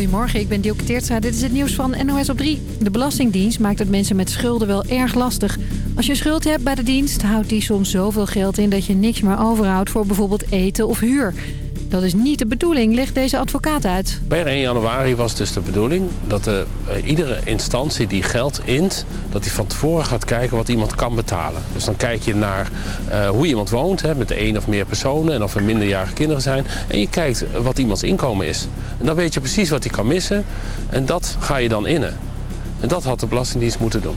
Goedemorgen, ik ben Dielke Teertstra. Dit is het nieuws van NOS op 3. De Belastingdienst maakt het mensen met schulden wel erg lastig. Als je schuld hebt bij de dienst, houdt die soms zoveel geld in... dat je niks meer overhoudt voor bijvoorbeeld eten of huur. Dat is niet de bedoeling, legt deze advocaat uit. Per 1 januari was dus de bedoeling dat de, uh, iedere instantie die geld int... dat die van tevoren gaat kijken wat iemand kan betalen. Dus dan kijk je naar uh, hoe iemand woont, hè, met één of meer personen... en of er minderjarige kinderen zijn. En je kijkt wat iemands inkomen is. En dan weet je precies wat hij kan missen. En dat ga je dan innen. En dat had de Belastingdienst moeten doen.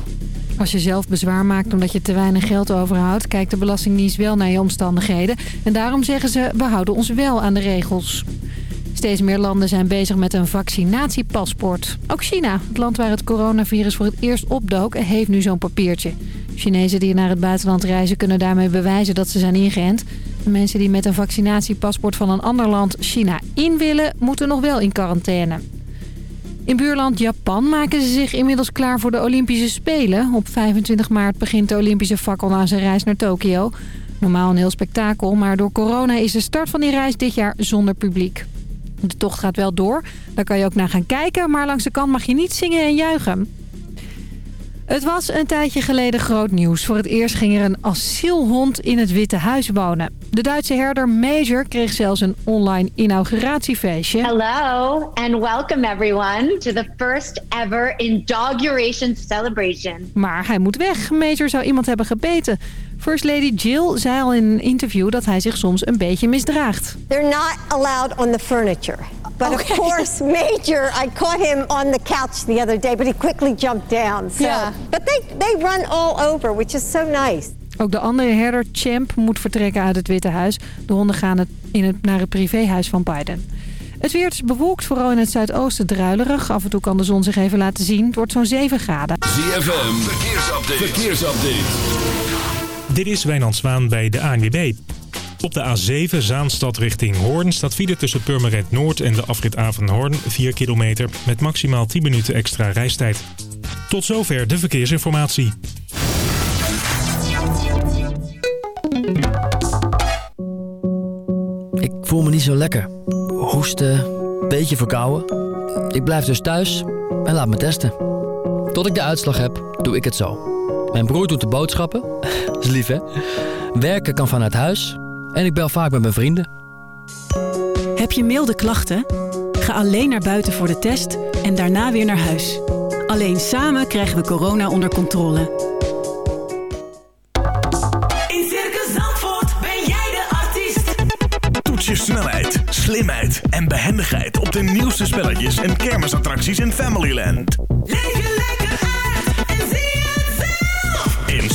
Als je zelf bezwaar maakt omdat je te weinig geld overhoudt... kijkt de Belastingdienst wel naar je omstandigheden. En daarom zeggen ze, we houden ons wel aan de regels. Steeds meer landen zijn bezig met een vaccinatiepaspoort. Ook China, het land waar het coronavirus voor het eerst opdook, heeft nu zo'n papiertje. Chinezen die naar het buitenland reizen kunnen daarmee bewijzen dat ze zijn ingeënt. Mensen die met een vaccinatiepaspoort van een ander land China in willen, moeten nog wel in quarantaine. In buurland Japan maken ze zich inmiddels klaar voor de Olympische Spelen. Op 25 maart begint de Olympische fakkel aan zijn reis naar Tokio. Normaal een heel spektakel, maar door corona is de start van die reis dit jaar zonder publiek. De tocht gaat wel door, daar kan je ook naar gaan kijken, maar langs de kant mag je niet zingen en juichen. Het was een tijdje geleden groot nieuws. Voor het eerst ging er een asielhond in het Witte Huis wonen. De Duitse herder Major kreeg zelfs een online inauguratiefeestje. Hello and welcome everyone to the first ever inauguration celebration. Maar hij moet weg. Major zou iemand hebben gebeten. First Lady Jill zei al in een interview dat hij zich soms een beetje misdraagt. They're not allowed on the furniture. But okay. of course, Major, I caught him on the couch the other day, but he quickly jumped down. So. Yeah. But they, they run all over, which is so nice. Ook de andere herder, Champ, moet vertrekken uit het Witte Huis. De honden gaan het in het, naar het privéhuis van Biden. Het weer is bewolkt, vooral in het zuidoosten druilerig. Af en toe kan de zon zich even laten zien. Het wordt zo'n 7 graden. ZFM, verkeersupdate. verkeersupdate. Dit is Wijnand Zwaan bij de ANWB. Op de A7 Zaanstad richting Hoorn staat file tussen Purmerend Noord en de afrit Avenhoorn 4 kilometer met maximaal 10 minuten extra reistijd. Tot zover de verkeersinformatie. Ik voel me niet zo lekker. Hoesten, beetje verkouden. Ik blijf dus thuis en laat me testen. Tot ik de uitslag heb, doe ik het zo. Mijn broer doet de boodschappen. is lief, hè? Werken kan vanuit huis. En ik bel vaak met mijn vrienden. Heb je milde klachten? Ga alleen naar buiten voor de test en daarna weer naar huis. Alleen samen krijgen we corona onder controle. In Circus Zandvoort ben jij de artiest. Toets je snelheid, slimheid en behendigheid op de nieuwste spelletjes en kermisattracties in Familyland. Leef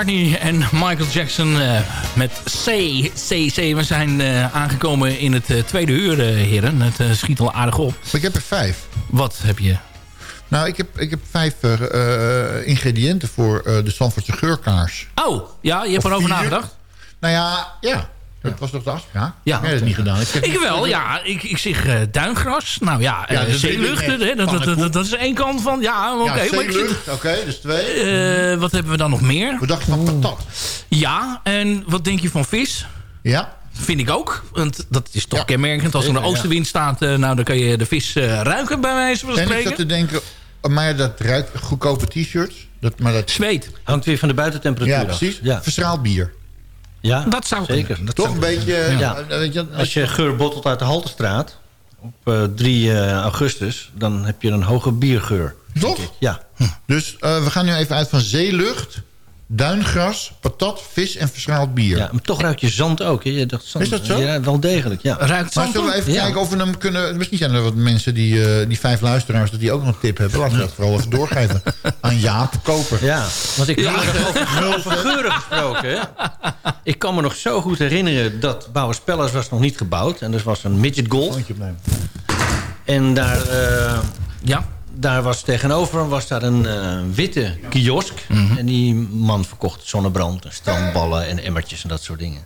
McCartney en Michael Jackson eh, met C, C, C. We zijn eh, aangekomen in het eh, tweede uur, heren. Het schiet al aardig op. Ik heb er vijf. Wat heb je? Nou, ik heb, ik heb vijf ingrediënten voor de Zandvoortse geurkaars. Oh, ja, je hebt Of erover vier. nagedacht? Nou ja, ja. Dat was toch de afspraak? Ja. Jij hebt het niet gedaan. heb Ik wel, ja. Ik, ik zeg eh, duingras. Nou ja, Ja, eh, dat hè, dat, dat, dat, dat is één kant van... Ja, oké. Ja, zeelucht, oké, dus twee. Eh, wat hebben we dan nog meer? We dachten van patat. Ja, en wat denk je van vis? Ja. Vind ik ook. Want dat is toch kenmerkend. Als er een oostenwind staat, eh, nou, dan kan je de vis eh, ruiken bij wijze van En ik spreken. zat te denken, oh, maar dat ruikt goedkope t-shirts. Dat, maar dat... Zweet. Hangt weer van de buitentemperatuur Ja, af. precies. Ja. Verstraald bier. Ja, dat zou zeker. Dat Toch zou een beetje... Ja. eh, weet je, Als je geur bottelt uit de Haltestraat op eh, 3 eh, augustus... dan heb je een hoge biergeur. Toch? Ja. Dus eh, we gaan nu even uit van zeelucht, duingras, patat, vis en verschaald bier. ja, maar toch ruik je zand ook. Hè? Je dacht, zand, Is dat zo? Ja, wel degelijk, ja. Ruikt Maar zullen we even Ja. kijken of we hem kunnen... Misschien zijn er wat mensen, die, eh, die vijf luisteraars... dat die ook nog een tip hebben. Laten we dat vooral even doorgeven aan Jaap Koper. Ja, want ik Ja. over, over geuren gesproken. Hè? Ik kan me nog zo goed herinneren dat Bouwers was nog niet gebouwd. En er was een midget golf. En daar, eh, ja. Daar was tegenover was daar een eh, witte kiosk. Mhm. En die man verkocht zonnebrand, en strandballen en emmertjes en dat soort dingen.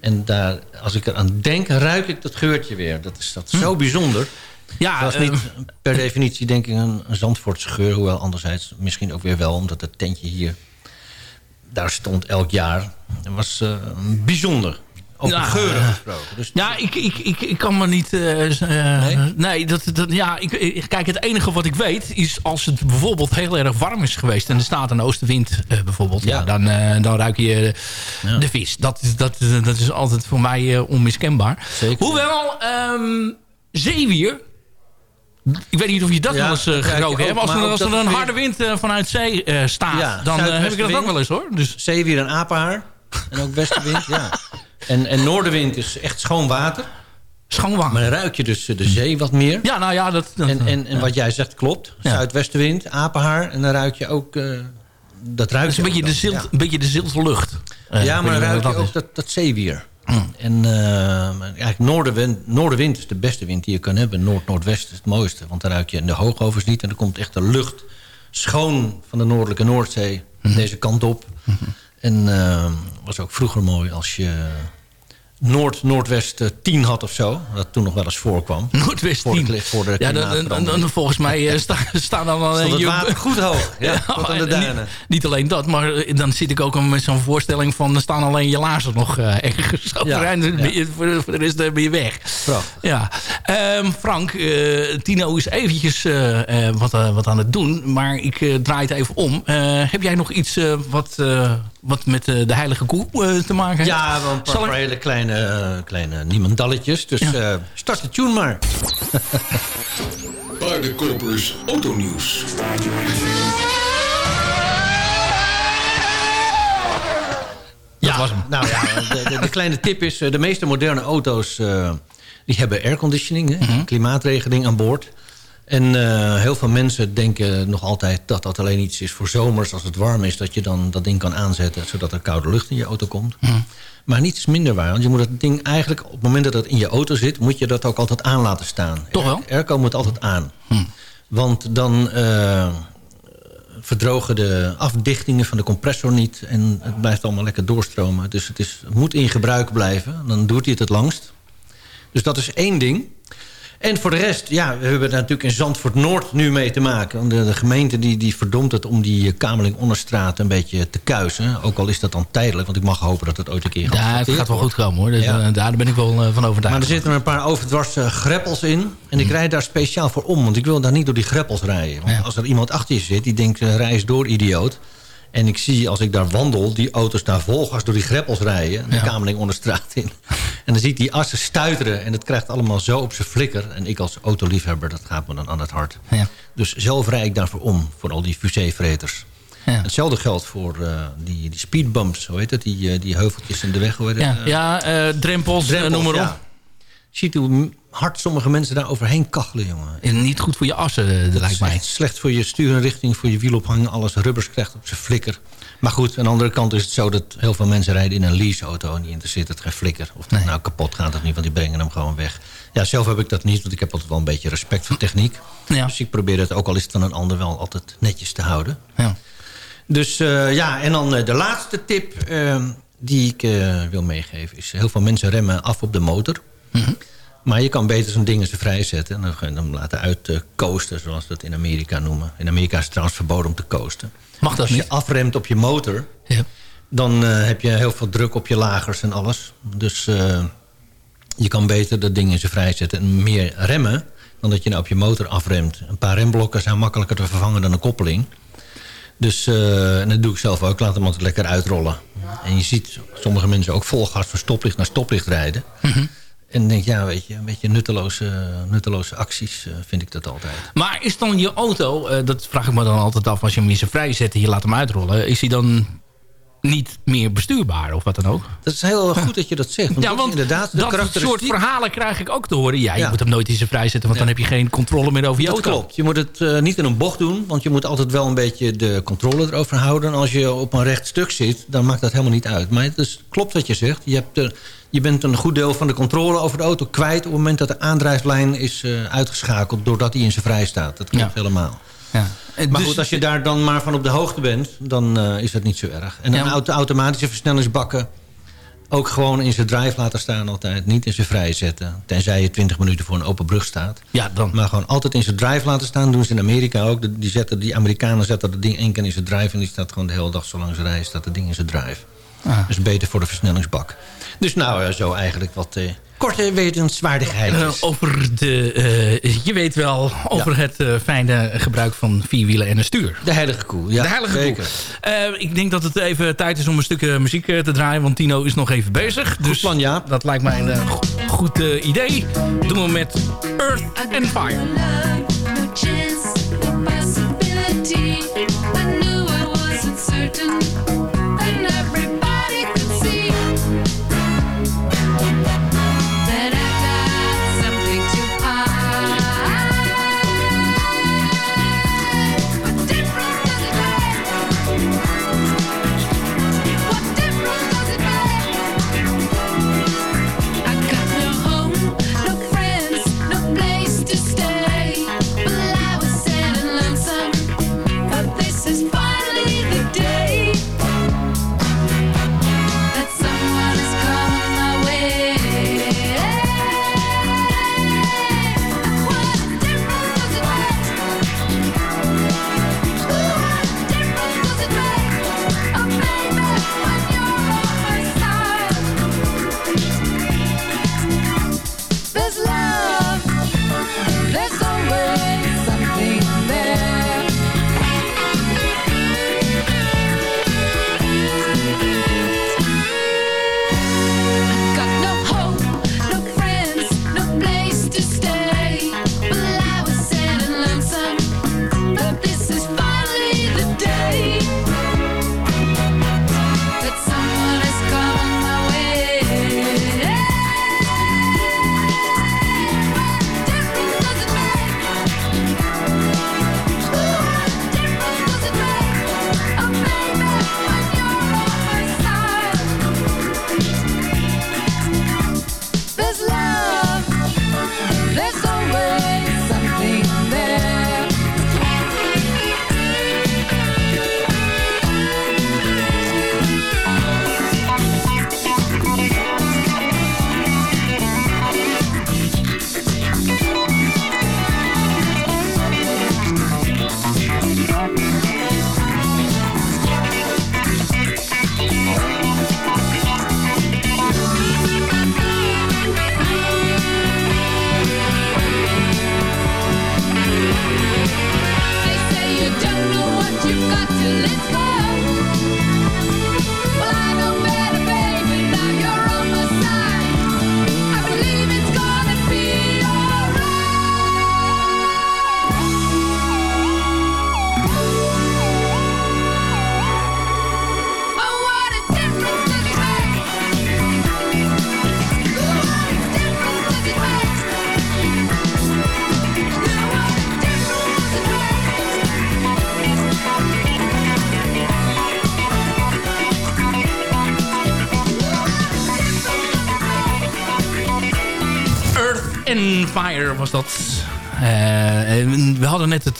En daar, als ik eraan denk, ruik ik dat geurtje weer. Dat is dat zo bijzonder. Hm. Ja, dat is eh, niet per definitie denk ik een, een Zandvoortse geur. Hoewel anderzijds misschien ook weer wel. Omdat het tentje hier, daar stond elk jaar. Het was eh, bijzonder. Over Ja, geuren gesproken. Dus Ja, ik, ik, ik, ik kan me niet... eh, eh, nee? dat, dat, ja, ik, kijk, het enige wat ik weet is als het bijvoorbeeld heel erg warm is geweest... en er staat een oostenwind eh, bijvoorbeeld... Ja. dan, dan ruik je de vis. Dat is, dat, dat is altijd voor mij onmiskenbaar. Hoewel, ehm zeewier... Ik weet niet of je dat wel eens geroken hebt. Als, er, als er een weer- harde wind vanuit zee staat... Dan heb ik dat ook wel eens hoor. Dus, Zeewier en apenhaar. En ook westenwind, ja. En, en noordenwind is echt schoon water. Schoon water. Maar dan ruik je dus de zee wat meer. Ja, nou ja, dat... dat en en, en wat jij zegt klopt. Zuidwestenwind, apenhaar. En dan ruik je ook... eh, dat ruikt is een je beetje zilt, ja. een beetje de zilte lucht. Ja, maar dan ruik je dat ook dat, dat zeewier. En eh, eigenlijk noordenwind, noordenwind is de beste wind die je kan hebben. Noord-noordwest is het mooiste. Want dan ruik je in de hoogovers niet. En dan komt echt de lucht schoon van de noordelijke Noordzee deze kant op. En eh, was ook vroeger mooi als je Noord-Noordwest eh, 10 had of zo. Dat toen nog wel eens voorkwam. Noordwest Voor de 10. kli- Voor de Ja, dan, dan, dan- volgens mij eh, sta- staan dan alleen... Stond het je- goed hoog. Ja, tot aan de en duinen. Niet, niet alleen dat, maar eh, dan zit ik ook met zo'n voorstelling van... er staan alleen je laarzen nog eh, ergens je- voor, de- voor de rest eh, ben je weg. Prachtig. Ja. Ehm, Frank, eh, Tino is eventjes eh, eh, wat, eh, wat aan het doen. Maar ik eh, draai het even om. Eh, heb jij nog iets eh, wat, eh, wat met eh, de heilige koe eh, te maken heeft? Ja, wel een paar hele kleine, eh, kleine niemandalletjes. Dus eh, start de tune maar. Paardenkopers Autonieuws. Ja, nou ja, de, de, de kleine tip is... eh, de meeste moderne auto's eh, die hebben airconditioning, hè, klimaatregeling aan boord. En eh, heel veel mensen denken nog altijd dat dat alleen iets is voor zomers... als het warm is, dat je dan dat ding kan aanzetten... zodat er koude lucht in je auto komt. Maar niets is minder waar. Want je moet dat ding eigenlijk, op het moment dat het in je auto zit... moet je dat ook altijd aan laten staan. Toch wel? Airco moet altijd aan. Want dan eh, verdrogen de afdichtingen van de compressor niet... en het blijft allemaal lekker doorstromen. Dus het, is, het moet in gebruik blijven. Dan doet hij het het langst. Dus dat is één ding. En voor de rest, ja, we hebben daar natuurlijk in Zandvoort Noord nu mee te maken. De, de gemeente die, die verdomt het om die Kamerling Onderstraat een beetje te kuisen. Ook al is dat dan tijdelijk, want ik mag hopen dat het ooit een keer Ja, het gaat wel goed komen hoor. Dus, Ja. eh, daar ben ik wel eh, van overtuigd. Maar er zitten een paar overdwarse greppels in. En ik rijd daar speciaal voor om. Want ik wil daar niet door die greppels rijden. Want als er iemand achter je zit die denkt, eh, rij eens door, idioot. En ik zie als ik daar wandel, die auto's daar volgas door die greppels rijden. De Kamerling onder straat in. En dan zie ik die assen stuiteren. En het krijgt allemaal zo op zijn flikker. En ik als autoliefhebber, dat gaat me dan aan het hart. Ja. Dus zelf rijd ik daarvoor om. Voor al die fusee-vreters. Ja. Hetzelfde geldt voor eh, die, die speedbumps, hoe heet het? Die, eh, die heuveltjes in de weg. Hoe heet het? Ja, Eh, ja drempels, Drempels, noem maar op. ziet hoe hard sommige mensen daar overheen kachelen, jongen. En niet goed voor je assen, eh, dat lijkt mij. Slecht voor je stuurinrichting, voor je wielophang. Alles rubbers krijgt op zijn flikker. Maar goed, aan de andere kant is het zo dat heel veel mensen rijden in een leaseauto... en die interesseert het geen flikker. Of dat nou kapot gaat of niet, want die brengen hem gewoon weg. Ja, zelf heb ik dat niet, want ik heb altijd wel een beetje respect voor techniek. Ja. Dus ik probeer het, ook al is het van een ander, wel altijd netjes te houden. Ja. Dus eh, ja, en dan eh, de laatste tip die ik wil meegeven... is heel veel mensen remmen af op de motor. Mhm. Maar je kan beter zo'n ding eens vrijzetten... en dan, hem laten uitcoasten, zoals ze dat in Amerika noemen. In Amerika is het trouwens verboden om te coasten. Mag dat Als je niet? afremt op je motor... Ja. dan eh, heb je heel veel druk op je lagers en alles. Dus eh, je kan beter dat ding in zijn vrijzetten en meer remmen... dan dat je nou op je motor afremt. Een paar remblokken zijn makkelijker te vervangen dan een koppeling. Dus eh, en dat doe ik zelf ook. Laat hem altijd lekker uitrollen. En je ziet sommige mensen ook vol gas van stoplicht naar stoplicht rijden. Mhm. En denk ja, weet je, een beetje nutteloze, nutteloze acties eh, vind ik dat altijd. Maar is dan je auto, eh, dat vraag ik me dan altijd af... als je hem in zijn vrij zet en je laat hem uitrollen... is hij dan niet meer bestuurbaar of wat dan ook? Dat is heel goed dat je dat zegt. Want ja, want inderdaad de dat soort verhalen krijg ik ook te horen. Ja, je Ja. moet hem nooit in zijn vrij zetten... want dan heb je geen controle meer over je dat auto. klopt. Je moet het eh, niet in een bocht doen. Want je moet altijd wel een beetje de controle erover houden. En als je op een recht stuk zit, dan maakt dat helemaal niet uit. Maar het is, klopt wat je zegt. Je, hebt de, je bent een goed deel van de controle over de auto kwijt... op het moment dat de aandrijflijn is eh, uitgeschakeld... doordat hij in zijn vrij staat. Dat klopt helemaal. Ja. Maar dus- goed, als je daar dan maar van op de hoogte bent... dan eh, is dat niet zo erg. En Ja, auto, automatische versnellingsbakken... ook gewoon in zijn drive laten staan altijd. Niet in zijn vrij zetten. Tenzij je 20 minuten voor een open brug staat. Ja, dan. Maar gewoon altijd in zijn drive laten staan. Doen ze in Amerika ook. Die, zetten, die Amerikanen zetten dat ding één keer in zijn drive... en die staat gewoon de hele dag zolang ze rijden... staat dat ding in zijn drive. Ah. Dus beter voor de versnellingsbak. Dus nou, eh, zo eigenlijk wat eh, korte wetenswaardigheid. Eh, over de, je weet wel, over het fijne gebruik van vierwielen en een stuur. De heilige koe, ja. de heilige zeker. koe. Ik denk dat het even tijd is om een stukje muziek te draaien, want Tino is nog even bezig. dus plan, ja. Dat lijkt mij een go- goed idee. Doen we met Earth and Fire.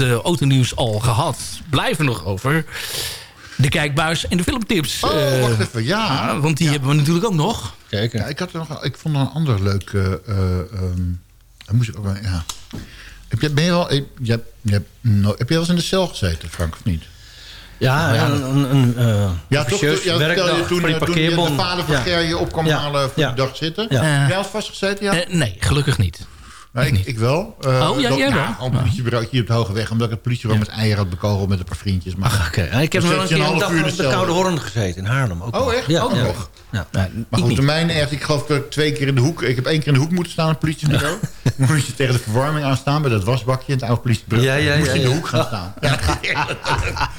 Het uh, autonieuws al gehad. Blijven nog over de kijkbuis en de filmtips. Oh, Eh, wacht even. Ja. want die hebben we natuurlijk ook nog. Kijk. Ja, ik, had er nog, ik vond nog een ander leuk... eh eh, ehm, moest ik ook wel... Ja. Heb je, ben je wel... Je, je, no- heb je wel eens in de cel gezeten, Frank, of niet? Ja, Ja. een, een, een eh, Ja, toch? officieus Ja, werkdag je toen, voor die eh, toen je de vader van Ja. Ger je op kwam Ja. halen voor Ja. de dag zitten. Ja. Heb jij al vastgezeten? Ja? Eh, nee, gelukkig niet. Nee, ik, ik wel. Eh, Oh, ja, dat- jij wel? ja, op het politiebureau hier op de Hoge Weg. Omdat ik het politiebureau met eieren had bekogeld met een paar vriendjes. Maar, Ach, oké. En Ik heb wel een keer een half dag uur in op de. Koude Horn gezeten in Haarlem. Ook Oh, echt? Ja, Ook ja. nog? Ja. Maar goed, de mijne echt, ik geloof dat ik twee keer in de hoek... Ik heb één keer in de hoek moeten staan op het politiebureau. Moest je tegen de verwarming aan staan bij dat wasbakje in het oude politiebureau. Ja, ja, Moest je in ja, de ja. hoek gaan staan. Ja,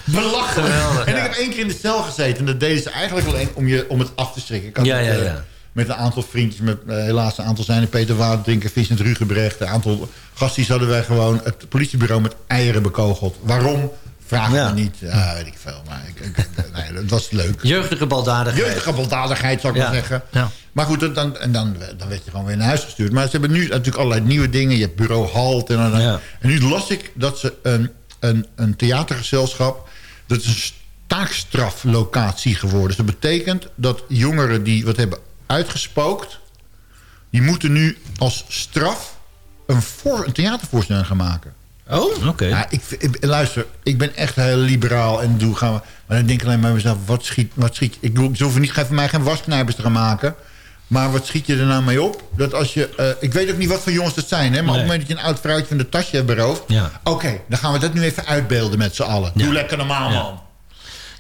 Belachelijk. Geweldig, en ja. ik heb één keer in de cel gezeten. En dat deden ze eigenlijk alleen om, je, om het af te schrikken. Ik had Ja, ja, eh, ja. Met een aantal vriendjes. Met, eh, helaas een aantal zijn er. Peter Waardrinker, Vincent Rugebrecht. Een aantal gasties hadden wij gewoon het politiebureau met eieren bekogeld. Waarom? Vraag Ja. me niet. Ja, weet ik veel. Maar ik, ik, nee, dat was leuk. Jeugdige baldadigheid. Jeugdige baldadigheid, zou ik Ja. maar zeggen. Ja. Maar goed, dan, dan, en dan, dan werd je gewoon weer naar huis gestuurd. Maar ze hebben nu natuurlijk allerlei nieuwe dingen. Je hebt bureau Halt. En, dan- Ja. en nu las ik dat ze een, een, een theatergezelschap... dat is een taakstraflocatie geworden. Dus dat betekent dat jongeren die wat hebben uitgespookt... die moeten nu als straf een, voor, een theatervoorstelling gaan maken. Oh, oké. Ja, ik, ik- luister, ik ben echt heel liberaal en doe gaan we. Maar dan denk ik alleen maar bij mezelf, wat schiet, wat schiet ik bedoel, ze hoeven niet voor mij geen wasknijpers te gaan maken. Maar wat schiet je er nou mee op? Dat als je, eh, ik weet ook niet wat voor jongens dat zijn, hè, maar op het moment dat je een oud vrouwtje van de tasje hebt beroofd, Ja. oké, dan gaan we dat nu even uitbeelden met z'n allen. Doe lekker normaal, man.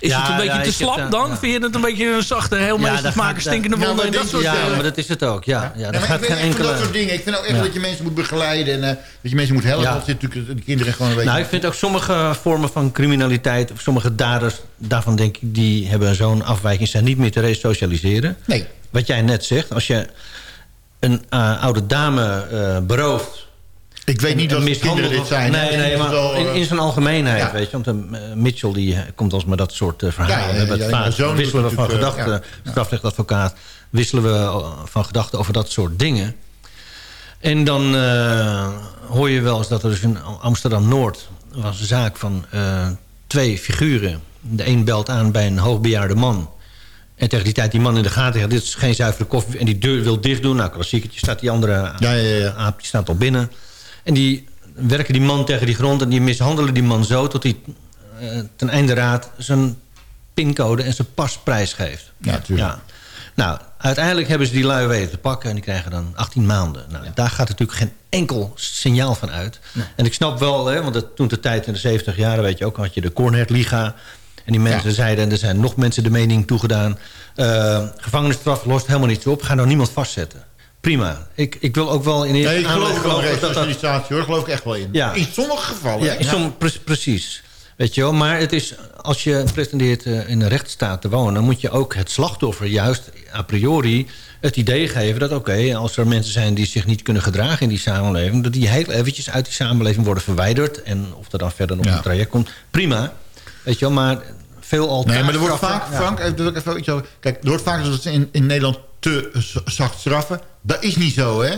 Is Ja, het een beetje ja, te ik slap daar- dan? ja. Vind je het een beetje een zachte, heel dat maken stinkende wonden en dat soort Ja, dingen? maar dat is het ook. Ja, ja, Ja, maar gaat ik ben geen echt van enkele... dat soort dingen. Ik vind ook echt Ja. dat je mensen moet begeleiden en eh, dat je mensen moet helpen. Ja. Want zitten natuurlijk de kinderen gewoon een beetje... Nou, ik vind ook sommige vormen van criminaliteit... of sommige daders, daarvan denk ik... die hebben zo'n afwijking, zijn niet meer te resocialiseren. Nee. Wat jij net zegt, als je een eh, oude dame eh, berooft... Ik weet niet en mishandelt kinderen dit zijn. Nee, nee, maar wel, in, eh, in zijn algemeenheid, ja. weet je. Want eh, Mitchell die eh, komt ons met dat soort verhalen. Ja, ja, vaak wisselen we van gedachten. Strafrechtadvocaat wisselen we van gedachten over dat soort dingen. En dan hoor je wel eens dat er dus in Amsterdam-Noord... was een zaak van twee figuren. De een belt aan bij een hoogbejaarde man... En tegen die tijd die man in de gaten dit is geen zuivere koffie en die deur wil dicht doen. Nou, klassiekertje staat die andere Ja, ja, ja. aap die staat al binnen. En die werken die man tegen die grond... en die mishandelen die man zo tot hij eh, ten einde raad... zijn pincode en zijn pas prijsgeeft. Ja, tuurlijk. Nou, uiteindelijk hebben ze die lui weten te pakken... en die krijgen dan 18 maanden. Nou, Daar gaat natuurlijk geen enkel signaal van uit. En ik snap wel, hè, want toen de tijd in de 70 jaren... weet je ook, had je de Cornert Liga... En die mensen Ja. zeiden, en er zijn nog mensen de mening toegedaan... eh gevangenisstraf lost helemaal niets op. Ga nou niemand vastzetten. Prima. Ik, ik wil ook wel in eerste Nee, ik geloof aanleg wel dat dat- resocialisatie, hoor. geloof ik echt wel in. Ja. In sommige gevallen. ja, in som- pre- precies. Weet je wel, maar het is, als je pretendeert eh, in een rechtsstaat te wonen... dan moet je ook het slachtoffer juist a priori het idee geven... dat oké, als er mensen zijn die zich niet kunnen gedragen in die samenleving... dat die heel eventjes uit die samenleving worden verwijderd... en of er dan verder nog Ja. een traject komt, prima. Weet je wel, maar veel al Nee, maar er wordt vaak, Ja. Frank, even, ik even iets over- Kijk, er wordt vaak dat ze in, in Nederland te zacht straffen. Dat is niet zo, hè?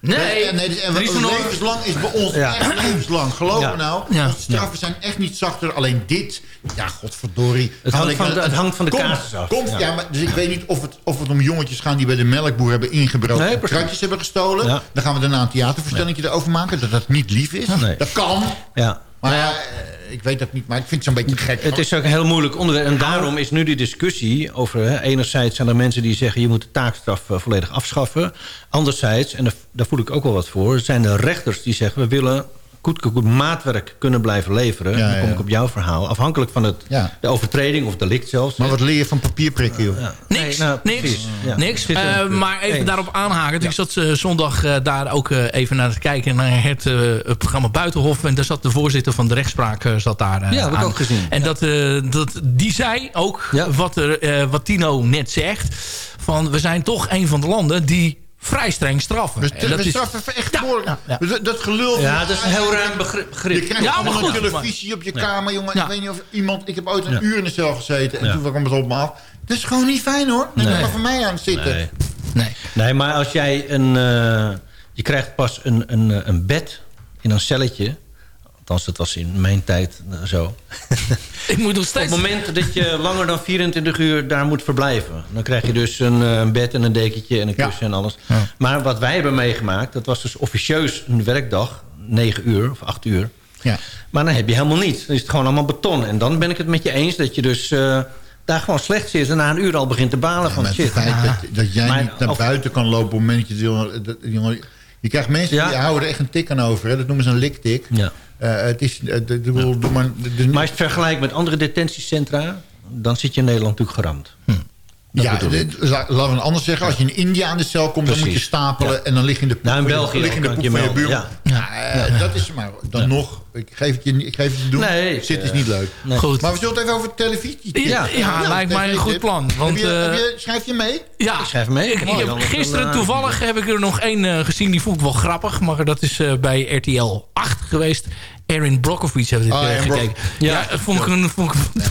Nee, Dat- nee, dus, en is levenslang is bij ons Ja. echt levenslang. Geloof Ja. me nou. Ja. straffen zijn echt niet zachter. Alleen dit, ja, godverdorie. Het Haal hangt ik van de- het hangt van de komt- casus af. Komt, Ja. ja. maar, dus ik weet niet of het, of het om jongetjes gaan die bij de melkboer hebben ingebroken. Nee, kratjes hebben gestolen. Ja. Dan gaan we daarna een theatervoorstelling erover maken. Dat dat niet lief is. Nee. Dat kan. Ja. Maar ja, eh, ik weet dat niet. Maar ik vind het zo'n beetje gek. Het is ook een heel moeilijk onderwerp. En daarom is nu die discussie over... Hè, enerzijds zijn er mensen die zeggen... je moet de taakstraf eh, volledig afschaffen. Anderzijds, en daar, daar voel ik ook wel wat voor... zijn er rechters die zeggen... we willen goed, goed maatwerk kunnen blijven leveren. Ja, dan kom ja. ik op jouw verhaal. Afhankelijk van het, Ja. de overtreding of delict zelfs. Maar wat leer je van papierprikken, joh? Ja. Niks, Nee, nou, niks, niks. Eh, maar even Eens. daarop aanhaken. Ik zat zondag eh, daar ook eh, even naar te kijken naar het, het programma Buitenhof. En daar zat de voorzitter van de rechtspraak eh, zat daar Ja, heb ik ook gezien. En dat, eh, dat, die zei ook Ja. wat, er, eh, wat Tino net zegt. Van we zijn toch een van de landen die vrij streng straffen. We, En dat we is- straffen echt Ja, behoorlijk. ja, ja. Dat, dat gelul Ja, dat is een heel ruim begrip. Je krijgt Ja, allemaal maar goed, televisie op je kamer, jongen. Ja. Ik weet niet of iemand... Ik heb ooit een Ja. uur in de cel gezeten en Ja. toen kwam het op me af. Dat is gewoon niet fijn, hoor. Dan Nee. maar van mij aan het zitten. Nee. Nee. Nee, maar als jij een, eh, Je krijgt pas een, een, een bed in een celletje. Althans, dat was in mijn tijd eh, zo. Ik moet nog steeds... Op het moment dat je langer dan 24 uur daar moet verblijven... dan krijg je dus een, eh, een bed en een dekentje en een kussen en alles. Maar wat wij hebben meegemaakt... dat was dus officieus een werkdag, 9 uur of 8 uur. Ja. Maar dan heb je helemaal niets. Dan is het gewoon allemaal beton. En dan ben ik het met je eens dat je dus... eh, daar gewoon slecht zit en na een uur al begint te balen van Maar het shit. feit dat, dat jij Maar niet naar of- buiten kan lopen op het moment dat je... jongen, dat- jongen, je krijgt mensen Ja. die houden er echt een tik aan over. Hè? Dat noemen ze een liktik. Ja. Eh, het is... eh, de- de- doe maar, de- Maar als je het vergelijkt met andere detentiecentra... dan zit je in Nederland natuurlijk geramd. Dat ja, bedoel ik. dit- la- laten we anders zeggen. Als je in India aan de cel komt, dan moet je stapelen... en dan lig je in de poep Nou, in van je- België lig je in de ook, poep kan van je je buurman. melden. Ja, eh, dat is maar dan nog. Ik geef het je, niet- ik geef het je te doen. Nee, ik, Zit is eh, niet leuk. nee. Goed. Maar we zullen het even over televisie. Ja, ja, lijkt mij een goed plan. Want, heb je, heb eh, je, schrijf je mee? Ja, Ik schrijf mee. Ik, ik heb het gisteren eh, toevallig heb ik er nog één eh, gezien. Die vond ik wel grappig. Maar dat is eh, bij RTL 8 geweest. Erin Brockovich heb ik Oh, eh, Erin gekeken. Brock- ja, dat vond ik een, vond ik een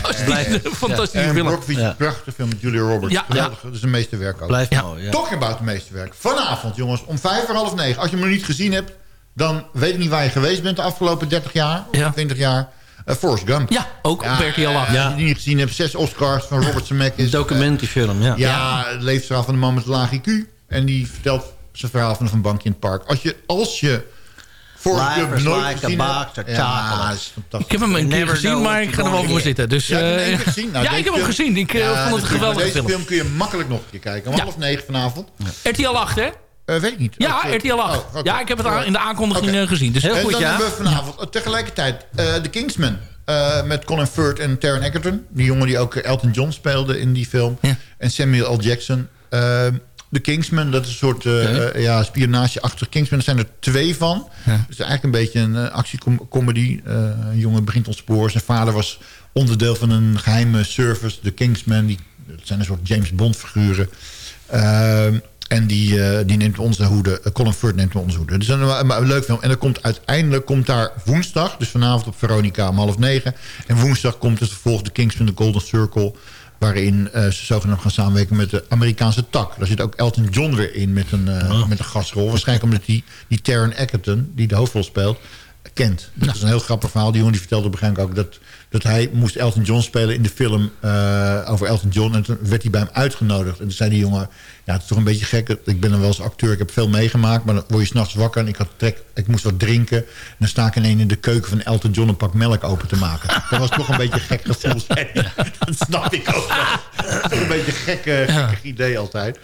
fantastische, En film. Brockovich, Ja. prachtige film met Julia Roberts. Ja, Geweldig. Dat is een meesterwerk ook. Blijft Ja. mooi, ja. Talking about het meesterwerk. Vanavond, jongens, om vijf voor half negen. Als je hem nog niet gezien hebt, dan weet ik niet waar je geweest bent de afgelopen 30 jaar. Of Ja. 20 jaar. Uh, Forrest Gump. Ja, ook op RTL 8. Als je die niet gezien hebt, zes Oscars van Robert Zemeckis. Een documentiefilm, ja. Ja, het levensverhaal van de man met de lage IQ. En die vertelt zijn verhaal vanaf een bankje in het park. Als je, als je Is nooit like a box Ja. Ik heb hem een keer gezien, maar ik ga er wel voor zitten. Dus, Ja, heb je hem eh, één keer gezien? Nou, ja, ik heb hem film- gezien. Ik eh, Ja, vond het een geweldige Deze film. film kun je makkelijk nog een keer kijken. Om Ja. half negen vanavond. RTL 8, hè? Eh, weet ik niet. Ja, Oh, RTL 8. oh, oké. Ja, ik heb het in de aankondiging eh, gezien. Dus Heel en goed, dan ja. hebben we vanavond eh, tegelijkertijd eh The Kingsman. eh, met Colin Firth en Taron Egerton. Die jongen die ook eh, Elton John speelde in die film. Ja. En Samuel L. Jackson. Eh, The Kingsman, dat is een soort eh, eh, ja, spionageachtig Kingsman. Er zijn er twee van. Ja. Het is eigenlijk een beetje een uh, actiecomedy. Eh, een jongen begint op spoor. Zijn vader was onderdeel van een geheime service. The Kingsman. Die, dat zijn een soort James Bond figuren. Ehm, en die, eh, die neemt onze hoede. eh, Colin Firth neemt onze hoede. Dus een, een, leuk film. En er komt uiteindelijk komt daar woensdag, dus vanavond op Veronica om half negen. En woensdag komt het vervolg de Kingsman The Golden Circle. Waarin eh, ze zogenaamd gaan samenwerken met de Amerikaanse tak. Daar zit ook Elton John weer in met een, eh, met een gastrol. Waarschijnlijk omdat die, die Taron Egerton, die de hoofdrol speelt, kent. Dat is een heel grappig verhaal. Die jongen die vertelde begrijp ook dat, dat hij moest Elton John spelen in de film eh, over Elton John. En toen werd hij bij hem uitgenodigd. En toen zei die jongen, ja, het is toch een beetje gek. Ik ben dan wel eens acteur, ik heb veel meegemaakt. Maar dan word je s'nachts wakker en ik, had trek, ik moest wat drinken. En dan sta ik ineens in de keuken van Elton John een pak melk open te maken. Dat was toch een beetje een gek gevoel. dat snap ik ook wel. Dat is toch een beetje een gekke, gekke idee altijd.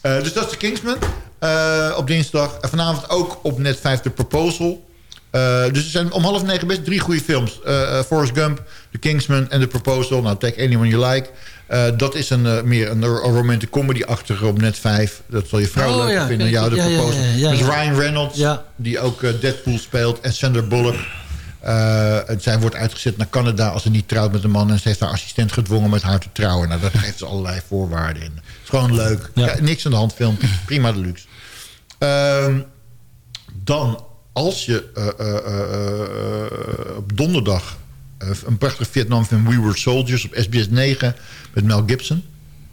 Eh, dus dat is de Kingsman. eh, op dinsdag. En vanavond ook op net 5 de Proposal. Uh, dus er zijn om half negen best drie goede films. Uh, Forrest Gump, The Kingsman en The Proposal. Nou, Take Anyone You Like. Uh, dat is een, meer een, romantic comedy-achtige op net 5. Dat zal je vrouw Oh, leuk ja, vinden. Ja, ja, Proposal. ja, ja. Ryan Reynolds, die ook Deadpool speelt. En Sandra Bullock. Uh, zij wordt uitgezet naar Canada als ze niet trouwt met een man. En ze heeft haar assistent gedwongen met haar te trouwen. Nou, daar geeft ze allerlei voorwaarden in. Het is gewoon leuk. Ja, niks aan de hand film. Prima de luxe. Uh, dan, als je uh, op donderdag... een prachtige Vietnam-film We Were Soldiers op SBS 9 met Mel Gibson...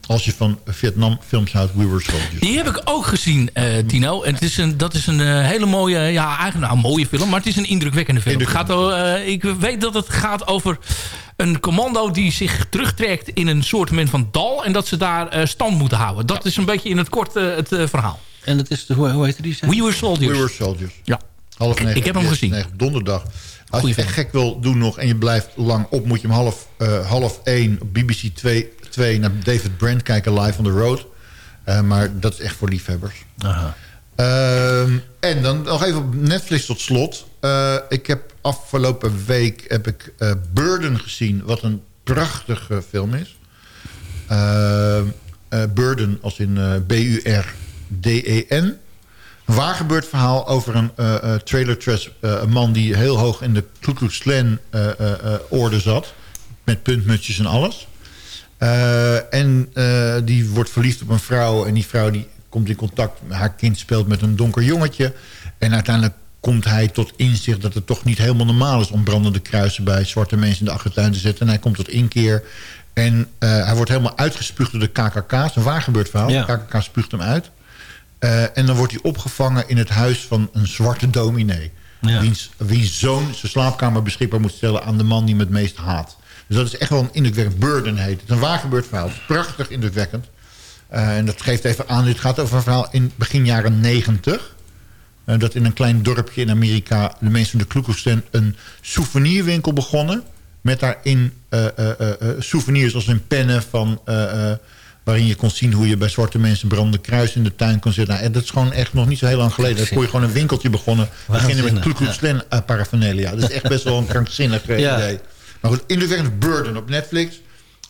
Als je van Vietnam films houdt, We Were Soldiers. Die heb ik ook gezien, uh, Tino. En het is een, dat is een uh, hele mooie, ja, eigenlijk nou, een mooie film. Maar het is een indrukwekkende film. Het gaat, uh, ik weet dat het gaat over een commando die zich terugtrekt in een soort van dal. En dat ze daar stand moeten houden. Dat ja. is een beetje in het kort het verhaal. En dat is, de, hoe, hoe heet die? We Were Soldiers. We Were Soldiers. Ja. Half negen. Ik heb hem gezien. Negen, donderdag. Als Goeie je het gek wil doen nog en je blijft lang op... moet je hem half, uh, half één op BBC 2, 2 naar David Brent kijken live on the road. Uh, maar dat is echt voor liefhebbers. Aha. Uh, en dan nog even op Netflix tot slot. Uh, ik heb afgelopen week heb ik Burden gezien. Wat een prachtige film is. Burden als in B-U-R-D-E-N. Een waar gebeurd verhaal over een uh, trailer trash. Uh, een man die heel hoog in de Ku Klux Klan orde zat. Met puntmutsjes en alles. en die wordt verliefd op een vrouw. En die vrouw die komt in contact. Haar kind speelt met een donker jongetje. En uiteindelijk komt hij tot inzicht dat het toch niet helemaal normaal is... om brandende kruisen bij zwarte mensen in de achtertuin te zetten. En hij komt tot inkeer. En hij wordt helemaal uitgespuugd door de KKK. Dat is een waar gebeurd verhaal. Ja. De KKK spuugt hem uit. Eh, en dan wordt hij opgevangen in het huis van een zwarte dominee. Ja. Wiens, wiens zoon zijn slaapkamer beschikbaar moet stellen aan de man die hem het meest haat. Dus dat is echt wel een indrukwekkend. Burden heet het. Een waar gebeurd verhaal. Prachtig indrukwekkend. Eh, en dat geeft even aan. Dit gaat over een verhaal in begin jaren negentig. Eh, dat in een klein dorpje in Amerika... de mensen van de Klan een souvenirwinkel begonnen. Met daarin souvenirs als in pennen van... waarin je kon zien hoe je bij zwarte mensen brandende kruis in de tuin kon zetten. Nou, en dat is gewoon echt nog niet zo heel lang geleden. Dan kon je gewoon een winkeltje begonnen. Beginnen met Ku Klux Klan eh, paraphernalia. Dat is echt best wel een krankzinnig eh, Ja. idee. Maar goed, indrukwekkend Burden op Netflix.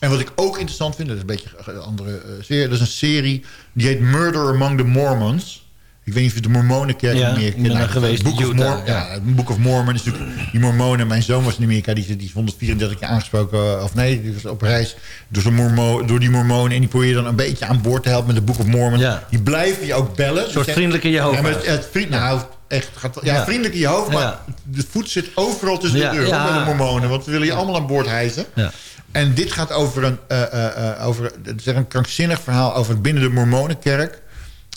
En wat ik ook interessant vind, dat is een beetje een andere eh, serie. Dat is een serie die heet Murder Among the Mormons. Ik weet niet of je de Mormonenkerk Ja, in Amerika kent. geweest, Book of Utah, Mor- ja. ja, het Book of Mormon is natuurlijk die Mormonen. Mijn zoon was in Amerika, die, die is 134 keer aangesproken. eh, Of nee, die was op reis door, zo'n Mormo, door die Mormonen. En die probeer je dan een beetje aan boord te helpen met de Book of Mormon. Die blijven je ook bellen. Een soort vriendelijke Jehovah. Ja, maar het, het vriend, nou, echt, gaat, ja, Ja. vriendelijke Jehovah. Maar Ja. de voet zit overal tussen Ja, de deur ja. bij de Mormonen. Want we willen je allemaal aan boord hijsen. Ja. En dit gaat over een, eh, eh, over, het is een krankzinnig verhaal over binnen de Mormonenkerk.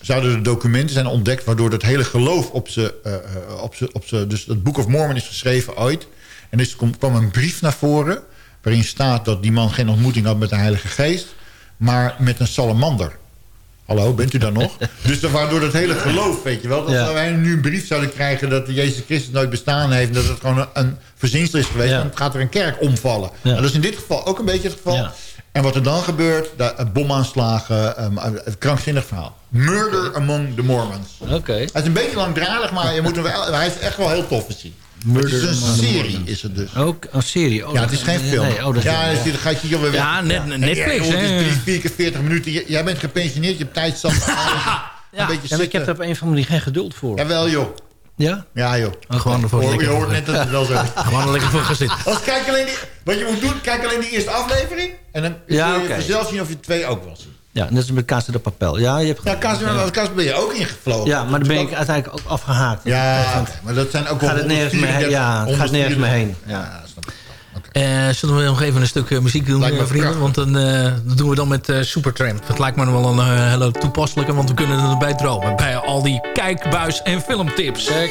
Zouden er documenten zijn ontdekt waardoor dat hele geloof op ze, eh, eh, op ze, op ze, dus het Book of Mormon is geschreven ooit. En er kwam, kwam een brief naar voren waarin staat dat die man geen ontmoeting had met de Heilige Geest, maar met een salamander. Hallo, bent u daar nog? dus dat- waardoor dat hele geloof, weet je wel... dat Ja. wij nu een brief zouden krijgen... dat Jezus Christus nooit bestaan heeft... en dat het gewoon een, een verzinsel is geweest... Ja. dan gaat er een kerk omvallen. Nou, dat is in dit geval ook een beetje het geval. Ja. En wat er dan gebeurt... daar- eh, bomaanslagen, um, het krankzinnig verhaal. Murder among the Mormons. Oké. Hij is een beetje langdradig, maar je moet hem wel, hij is echt wel heel tof te zien. Murder het is among een the serie, Mormons. is het dus. Ook een serie? Oh, ja, het is geen film. Nee, oh, dat ja, is, dan gaat je hier weer weg. Ja, net- Netflix, ja, joh, Het hè. is drie, vier keer 40 minuten. Jij bent gepensioneerd, je hebt tijd zat. Een beetje Ja, maar ik heb er op een of andere manier geen geduld voor. Jawel, joh. Ja? Ja, joh. Oh, gewoon ervoor Hoor- je hoort net dat het wel zo. Gewoon er lekker voor gaan zitten. Als kijk alleen die, wat je moet doen, kijk alleen die eerste aflevering. En dan Ja, zul je vanzelf zien of je twee ook ziet. Ja, net als met Casa de Papel. Ja, je hebt Ja, Kaas, Kaas ben je ook ingevlogen. Ja, maar dan ben ik uiteindelijk ook afgehaakt. Ja, oké, maar dat zijn ook wel Gaat het nergens meer heen? 134 Ja, het gaat nergens meer heen. Ja, Eh, zullen we nog even een stuk eh, muziek doen, eh, vrienden? Want dan dat doen we dan met eh, Supertramp. Dat lijkt me wel een hele toepasselijke, want we kunnen erbij dromen. Bij al die kijkbuis- en filmtips. What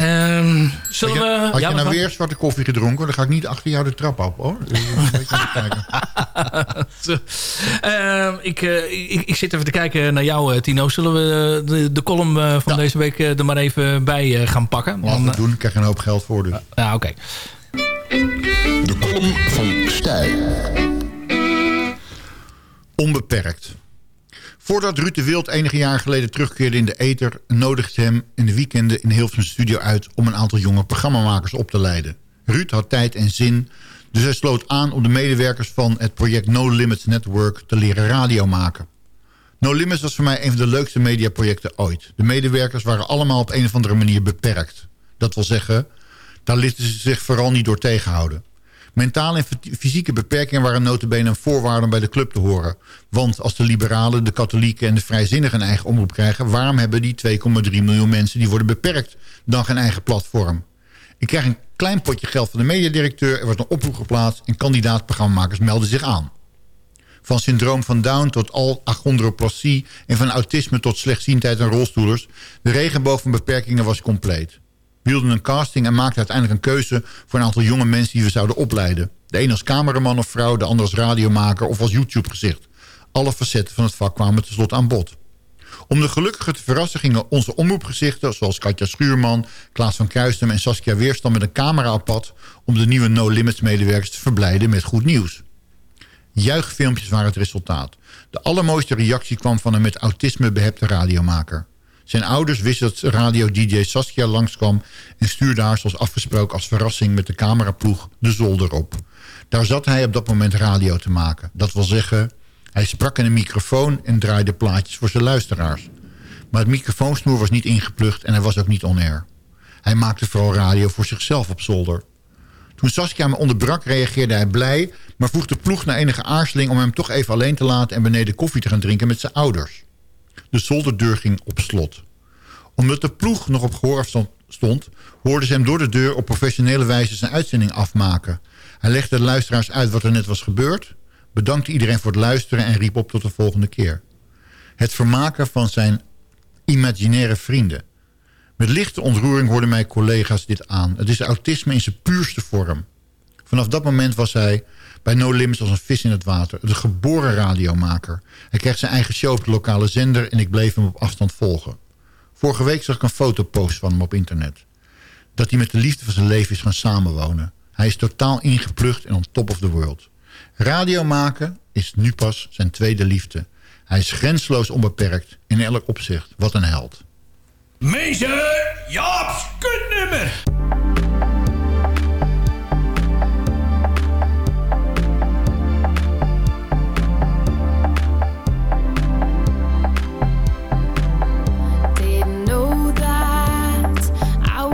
Ehm, zullen Had je, we... had ja, je nou weer zwarte koffie gedronken? Dan ga ik niet achter jou de trap op, hoor. Dus kijken. Ehm, ik, eh, ik, ik zit even te kijken naar jou, eh, Tino. Zullen we de, de column eh, van deze week eh, er maar even bij eh, gaan pakken? Laten we doen. Ik krijg een hoop geld voor, dus. Ja, oké. De column van Stijl. Onbeperkt. Voordat Ruud de Wild enige jaren geleden terugkeerde in de ether... nodigde hem in de weekenden in Hilversum Studio uit... om een aantal jonge programmamakers op te leiden. Ruud had tijd en zin, dus hij sloot aan... om de medewerkers van het project No Limits Network te leren radio maken. No Limits was voor mij een van de leukste mediaprojecten ooit. De medewerkers waren allemaal op een of andere manier beperkt. Dat wil zeggen, daar lieten ze zich vooral niet door tegenhouden. Mentale en fy- fysieke beperkingen waren notabene een voorwaarde om bij de club te horen. Want als de liberalen, de katholieken en de vrijzinnigen een eigen omroep krijgen... waarom hebben die 2,3 miljoen mensen die worden beperkt dan geen eigen platform? Ik krijg een klein potje geld van de mediadirecteur... er wordt een oproep geplaatst en kandidaatprogrammamakers melden zich aan. Van syndroom van Down tot al achondroplasie... en van autisme tot slechtziendheid en rolstoelers... de regenboog van beperkingen was compleet. Hielden een casting en maakten uiteindelijk een keuze... voor een aantal jonge mensen die we zouden opleiden. De een als cameraman of vrouw, de ander als radiomaker of als YouTube-gezicht. Alle facetten van het vak kwamen tenslotte aan bod. Om de gelukkigen te verrassen gingen onze omroepgezichten... zoals Katja Schuurman, Klaas van Kruistem en Saskia Weerstand... met een camera op pad om de nieuwe No Limits medewerkers te verblijden met goed nieuws. Juichfilmpjes waren het resultaat. De allermooiste reactie kwam van een met autisme behepte radiomaker. Zijn ouders wisten dat radio-dj Saskia langskwam... en stuurde haar zoals afgesproken als verrassing met de cameraploeg de zolder op. Daar zat hij op dat moment radio te maken. Dat wil zeggen, hij sprak in een microfoon en draaide plaatjes voor zijn luisteraars. Maar het microfoonsnoer was niet ingeplucht en hij was ook niet on-air. Hij maakte vooral radio voor zichzelf op zolder. Toen Saskia me onderbrak reageerde hij blij... maar vroeg de ploeg na enige aarzeling om hem toch even alleen te laten... en beneden koffie te gaan drinken met zijn ouders. De zolderdeur ging op slot. Omdat de ploeg nog op gehoorafstand stond... hoorden ze hem door de deur op professionele wijze zijn uitzending afmaken. Hij legde de luisteraars uit wat er net was gebeurd... bedankte iedereen voor het luisteren en riep op tot de volgende keer. Het vermaken van zijn imaginaire vrienden... Met lichte ontroering hoorden mijn collega's dit aan. Het is autisme in zijn puurste vorm. Vanaf dat moment was hij bij No Limits als een vis in het water. De geboren radiomaker. Hij kreeg zijn eigen show op de lokale zender... en ik bleef hem op afstand volgen. Vorige week zag ik een fotopost van hem op internet. Dat hij met de liefde van zijn leven is gaan samenwonen. Hij is totaal ingeplucht en on top of the world. Radio maken is nu pas zijn tweede liefde. Hij is grensloos onbeperkt in elk opzicht. Wat een held. Meester Jaap's kutnummer.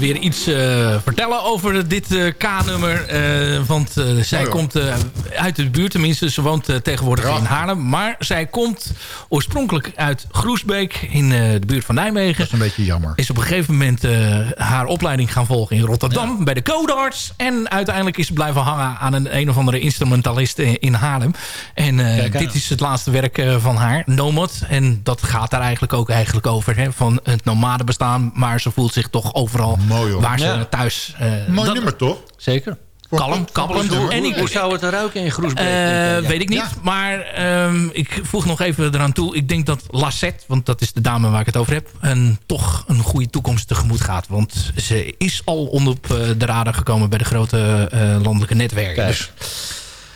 weer iets eh, vertellen over dit eh, K-nummer. Eh, want zij ja. komt uit de buurt. Tenminste, ze woont tegenwoordig in Haarlem. Maar zij komt oorspronkelijk uit Groesbeek in eh, de buurt van Nijmegen. Dat is een beetje jammer. Is op een gegeven moment eh, haar opleiding gaan volgen in Rotterdam. Bij de Codarts. En uiteindelijk is ze blijven hangen aan een een of andere instrumentalist eh, in Haarlem. En eh, dit is het laatste werk eh, van haar, Nomad. En dat gaat daar eigenlijk ook eigenlijk over. Hè, van het nomade bestaan. Maar ze voelt zich toch overal Mooi, waar ze Ja. thuis... eh, Mooi dat- nummer, toch? Zeker. Kalm, kabbelend. En ik, Hoe zou het er ruiken in Groesbeek? eh, weet ik niet. Ja. Maar ehm, ik voeg nog even eraan toe. Ik denk dat Lassette, want dat is de dame waar ik het over heb... Een, toch een goede toekomst tegemoet gaat. Want ze is al onder op eh, de radar gekomen... bij de grote eh, landelijke netwerken. Dus,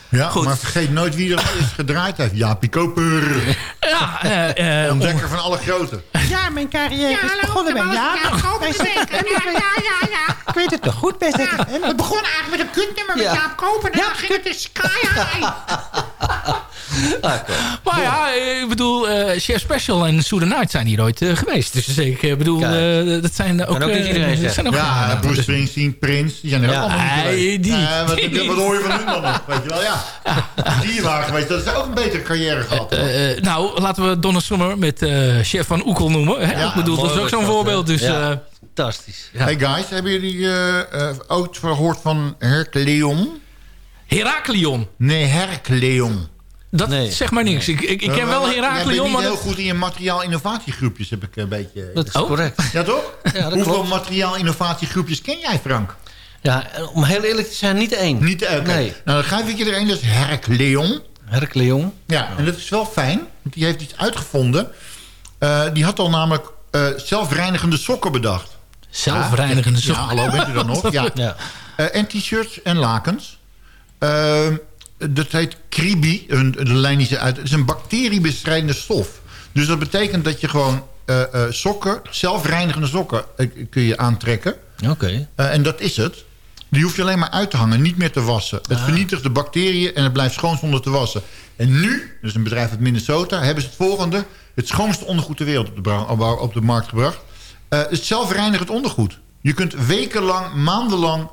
Ja, Goed. maar vergeet nooit wie er is gedraaid heeft. Jaapie Koper. ja, eh, eh, Ontdekker van alle grote. Ja, mijn carrière is begonnen bij Jaap. Bij ZFM. Ik weet het nog goed bij ZFM. Het begon eigenlijk met een kutnummer met Ja. Jaap Koper. Daarna ging het in Sky High. maar ja, ik bedoel, eh Chef Special en Soeda Night zijn hier ooit eh, geweest. Dus ik eh, bedoel, eh, dat zijn ook... ook niet eh, iedereen dat zijn ook Ja, eh, Bruce dus- Springsteen, Prins. Die zijn er ook Ja, allemaal die- Eh, wat, die- wat hoor je van hun dan nog? Weet je wel, ja. Die waren geweest. Dat is ook een betere carrière gehad. Eh, eh, nou, laten we Donna Summer met eh, Chef van Oekel noemen. Hè? Ja, ik bedoel, dat is ook zo'n voorbeeld. Dus, Ja. eh, Fantastisch. Hey guys, hebben jullie eh, eh, ook gehoord van Hercleon? Heraklion. Nee, Hercleon. Dat zegt maar niks. Ik, ik, ik ken wel Jij bent Heraklion, niet maar... heel goed in je materiaal innovatiegroepjes, heb ik een beetje... Dat is Oh. correct. Ja, toch? Ja, dat Hoeveel klopt. materiaal innovatiegroepjes ken jij, Frank? Ja, om heel eerlijk te zijn, niet één. Niet, oké. Nee. Nou, dan geef ik je er één, dat is Hercleon. Hercleon. Ja, en dat is wel fijn, want die heeft iets uitgevonden. Eh, die had al namelijk eh, zelfreinigende sokken bedacht. Zelfreinigende Ja, sokken. hallo, bent u dat nog? Ja. Ja. Eh, en t-shirts en lakens. Dat heet Kribi, hun- de lijn die ze uit... Het is een bacteriebestrijdende stof. Dus dat betekent dat je gewoon eh, eh, sokken, zelfreinigende sokken, eh, kun je aantrekken. Oké. En dat is het. Die hoef je alleen maar uit te hangen, niet meer te wassen. Het vernietigt de bacteriën en het blijft schoon zonder te wassen. En nu, dus een bedrijf uit Minnesota, hebben ze het volgende... het schoonste ondergoed ter wereld op de, op- de markt gebracht. Het zelfreinigend ondergoed. Je kunt wekenlang, maandenlang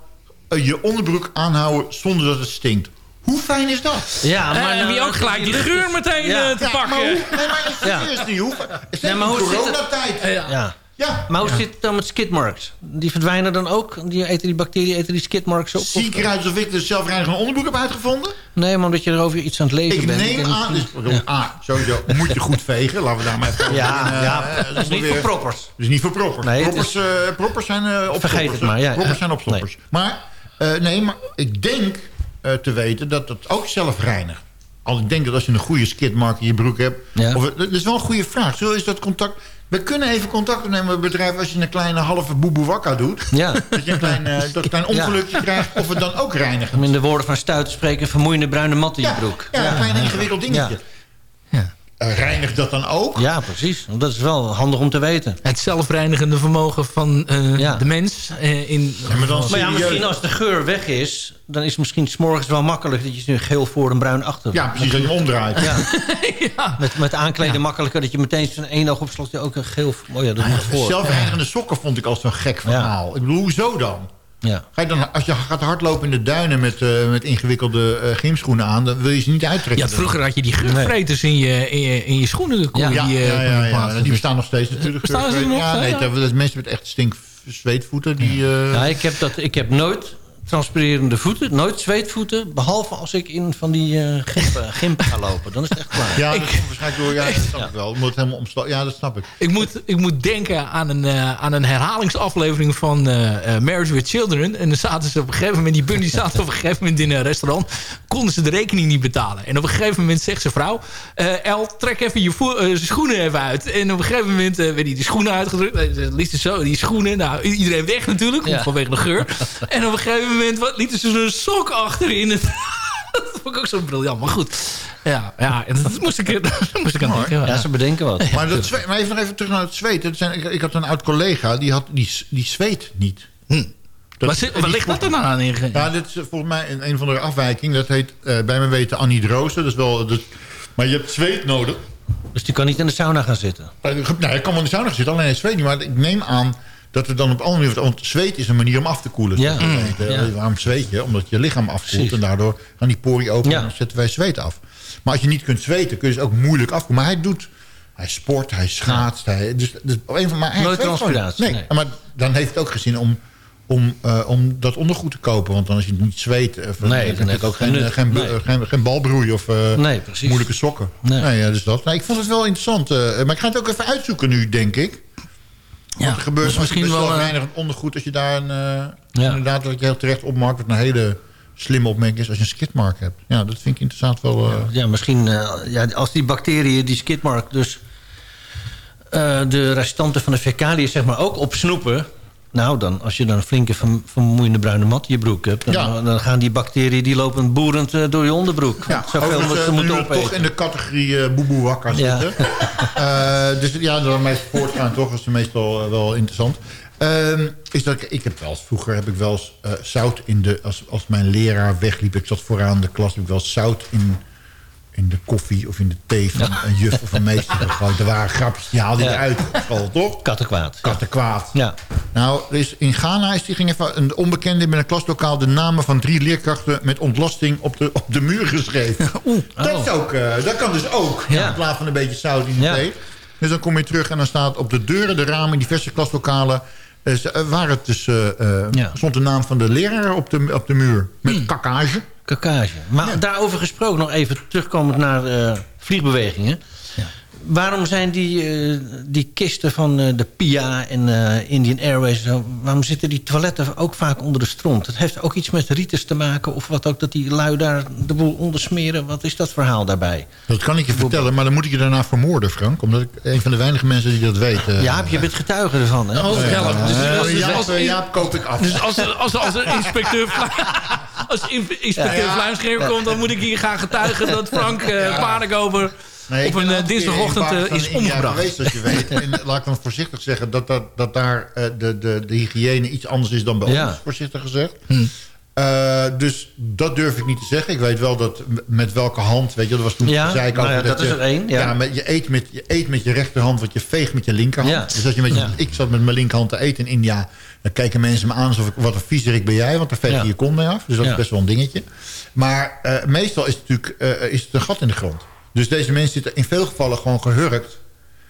je onderbroek aanhouden zonder dat het stinkt. Hoe fijn is dat? Ja, maar Eh, nou, wie ook dat- gelijk die geur meteen Ja. eh, te Ja, pakken. maar hoe, nee, maar Ja. serieus niet. Hoe, is Nee, maar hoe het- coronatijd. Ja. Ja. Ja. Maar hoe zit het dan met skidmarks? Die verdwijnen dan ook? Die, eten die bacteriën eten die skidmarks op? Zie ik eruit alsof ik de zelfreinigende onderbroek heb uitgevonden? Nee, maar omdat je erover iets aan het lezen Ik bent. neem En aan, dus, misschien- ah, sowieso moet je goed vegen. Laten we daar maar even Ja, ja, Eh, dat is niet weer- voor proppers. Dat is niet voor proppers. Nee, het proppers, eh, proppers zijn eh opstoppers. Vergeet het maar, ja. Proppers Ja. zijn opstoppers. Maar, eh, nee, maar ik denk eh, te weten dat het ook zelf reinigt. Al ik denk dat als je een goede skidmark in je broek hebt... Ja. Of, het- dat is wel een goede vraag. Zo is dat contact... We kunnen even contact opnemen met het bedrijf... als je een kleine halve boeboe wakka doet. Ja. Dat je een klein, eh, dat klein ongelukje krijgt... of het dan ook reinigt. Om in de woorden van Stuit te spreken... vermoeiende bruine mat in je broek. Ja, een klein ingewikkeld dingetje. Eh, reinigt dat dan ook? Ja, precies. Want Dat is wel handig om te weten. Het zelfreinigende vermogen van eh, Ja. de mens. eh, in, maar dan Maar ja, misschien als de geur weg is... dan is het misschien s'morgens wel makkelijk... dat je geel voor een bruin achter. Ja, precies, dat je omdraait. Ja. Met, met aankleden makkelijker... dat je meteen van één oog opslaat... je ook een geel... Oh ja, dat moet voor. Zelfreinigende sokken vond ik al zo'n gek verhaal. Ik bedoel, hoezo dan? Ja. Ga je dan, als je gaat hardlopen in de duinen met, eh, met ingewikkelde eh, gymschoenen aan... dan wil je ze niet uittrekken. Ja, vroeger had je die geurvreters in, je, in, je, in je schoenen. kon Ja, die, ja, eh, ja, die bestaan nog steeds natuurlijk. Bestaan ze nog? Ja, nee, Ja. dat mensen met echt stink zweetvoeten. Die, eh, Ja, ik heb, dat, ik heb nooit transpirerende voeten, nooit zweetvoeten... behalve als ik in van die eh gimpen, gimpen ga lopen. Dan is het echt klaar. ja, dat komt waarschijnlijk door. Ja, dat snap ik wel. Het helemaal Ja, dat snap ik. Ik moet, ik moet denken aan een, eh, aan een herhalingsaflevering van eh, eh, Marriage with Children. En dan zaten ze op een gegeven moment, die bunny zaten op een gegeven moment in een restaurant. Konden ze de rekening niet betalen. En op een gegeven moment zegt zijn vrouw, eh, El, trek even je eh, schoenen even uit. En op een gegeven moment eh, werd hij de schoenen uitgedrukt. Eh, ze lieten zo, die schoenen, nou iedereen weg natuurlijk, Ja. vanwege de geur. en op een gegeven moment wat, lieten ze zo'n sok achter in het... dat vond ik ook zo briljant, maar goed. Ja, ja en dat moest ik, dat moest ik aan denken. Ja, ze bedenken wat. Maar, dat zweet, maar even even terug naar het zweet. Dat zijn, ik, ik had een oud collega, die, had, die, die zweet niet. Dat- Waar zit- waar die ligt dat dan aan? In? Ja, dit is volgens mij een, een van de afwijking. Dat heet eh, bij mijn weten anhydrose. Dat is wel, dat, maar je hebt zweet nodig. Dus die kan niet in de sauna gaan zitten. Eh, Nou, ik kan wel in de sauna gaan zitten, alleen hij zweet niet. Maar ik neem aan dat we dan op andere manier... Want zweet is een manier om af te koelen. Ja. weten. Ja. Waarom zweet je? Omdat je lichaam afkoelt. Precies. En daardoor gaan die poriën open Ja. en dan zetten wij zweet af. Maar als je niet kunt zweten, kun je dus ook moeilijk afkoelen. Maar hij doet... Hij sport, hij schaatst. Hij, dus, dus op een van maar Nooit transpiratie, niet. Nee, maar dan heeft het ook gezien om, om, eh, om dat ondergoed te kopen. Want dan als je niet zweet... eh, dan Nee, heb dan je heeft ook het geen, geen eh, geen. Nee. geen, geen balbroei of eh, Nee, moeilijke sokken. Nee. Nee, ja, dus dat. Nou, ik vond het wel interessant. eh, maar ik ga het ook even uitzoeken nu, denk ik. Er gebeurt dus misschien wel eh, weinig ondergoed... als je daar een, eh, inderdaad, wat je heel terecht opmaakt... wat een hele slimme opmerking is als je een skidmark hebt. Ja, dat vind ik inderdaad wel... eh, Ja, misschien eh, ja, als die bacteriën, die skidmark, dus de restanten van de fecaliën zeg maar ook opsnoepen. Nou, dan, als je dan een flinke verm- vermoeiende bruine mat in je broek hebt... dan, Ja. dan gaan die bacteriën die lopen boerend eh, door je onderbroek. Ja, Zoveel wat eh, ze moeten opeten. toch in de categorie boeboe wakker Ja. zitten. Eh, dus ja, dat meest voortgaan toch is meestal wel interessant. Ehm, is dat ik, ik heb wel eens, vroeger heb ik wel eens zout in de... Als, als mijn leraar wegliep, ik zat vooraan de klas... heb ik wel eens zout in, in de koffie of in de thee van een juf of een meester gegooid. Er waren grapjes, die haalde je Ja. eruit op school, toch? Kattenkwaad. Kattenkwaad. Ja. Nou, er is in Ghana is die ging even een onbekende met een klaslokaal de namen van drie leerkrachten met ontlasting op de, op de muur geschreven. Dat, is ook, eh, dat kan dus ook. Ja. In plaats van een beetje zout in de thee. Dus dan kom je terug en dan staat op de deuren, de ramen in diverse klaslokalen. waar het dus, stond de naam van de leraar op de, op de muur. Met kakage. Kakage. Maar daarover gesproken nog even terugkomend naar eh, vliegbewegingen. Waarom zijn die, eh, die kisten van eh, de PIA en eh, Indian Airways... Waarom zitten die toiletten ook vaak onder de stront? Het heeft ook iets met rites te maken of wat ook... dat die lui daar de boel ondersmeren. Wat is dat verhaal daarbij? Dat kan ik je vertellen, maar dan moet ik je daarna vermoorden, Frank. Omdat ik een van de weinige mensen die dat weet. eh, ja, je bent getuige ervan, hè? Oh, help. Dus, als- dus Jaap, als- Jaap koop ik af. Dus als, er- als, als er inspecteur, als in- inspecteur Ja, ja. Vlaamscherm komt... dan moet ik hier gaan getuigen dat Frank eh Ja. Nee, ik op een eh, dinsdagochtend in eh, is omgebracht. geweest, als je weet. En laat ik dan voorzichtig zeggen dat, dat, dat daar eh, de, de, de hygiëne iets anders is dan bij Ja. ons, voorzichtig gezegd. Hm. Eh, dus dat durf ik niet te zeggen. Ik weet wel dat met welke hand, weet je, dat was toen Ja, zei ik nou ja, dat is je, er één, ja. Ja. Dus als je met je, ik zat met mijn linkerhand te eten in India, dan kijken mensen me aan alsof ik, wat een viezerik ben jij, want dan veeg je je kont mee af. Dus dat is best wel een dingetje. Maar eh, meestal is het natuurlijk eh, is het een gat in de grond. Dus deze mensen zitten in veel gevallen gewoon gehurkt.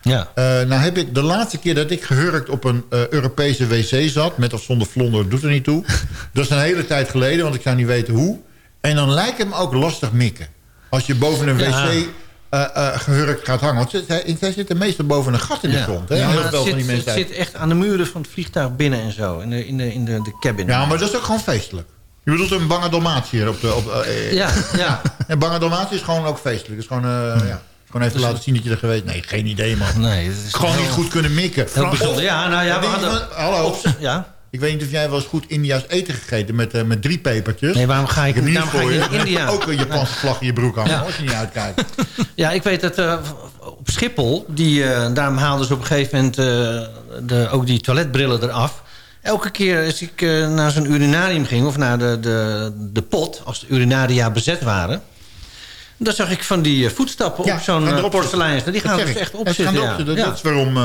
Ja. Eh, nou heb ik de laatste keer dat ik gehurkt op een eh, Europese wc zat... met of zonder vlonder, doet er niet toe. dat is een hele tijd geleden, want ik zou niet weten hoe. En dan lijkt het me ook lastig mikken. Als je boven een wc eh, eh, gehurkt gaat hangen. Want zij, zitten meestal boven een gat in de Ja. grond. Hè? Ja, maar het zit, mensen het zit echt aan de muren van het vliegtuig binnen en zo. In de, in de, in de, de cabin. Ja, maar dat is ook gewoon feestelijk. Je bedoelt een bange Dalmatiër op de... Op, eh, Ja, ja. En bange Dalmatiër is gewoon ook feestelijk. Het is gewoon, eh, ja. gewoon even laten zien dat je er geweest... Nee, geen idee, man. Nee, het is Gewoon heel- niet goed kunnen mikken. Heel bijzonder. Ja, nou ja, we hadden- Hallo. Ja. Ik weet niet of jij wel eens goed India's eten gegeten met, eh, met drie pepertjes. Nee, waarom ga ik- daarom ga voor je. niet India. Ook een Japanse vlag in je broek Ja. hoor, als je niet uitkijkt. Ja, ik weet dat eh, op Schiphol, die, eh, daarom haalden ze op een gegeven moment eh, de, ook die toiletbrillen eraf. Elke keer als ik eh, naar zo'n urinarium ging, of naar de, de, de pot, als de urinaria bezet waren... dan zag ik van die eh, voetstappen Ja, op zo'n eh, porselein. Die Dat gaan dus echt opzitten. Ja. Ja. Dat is waarom.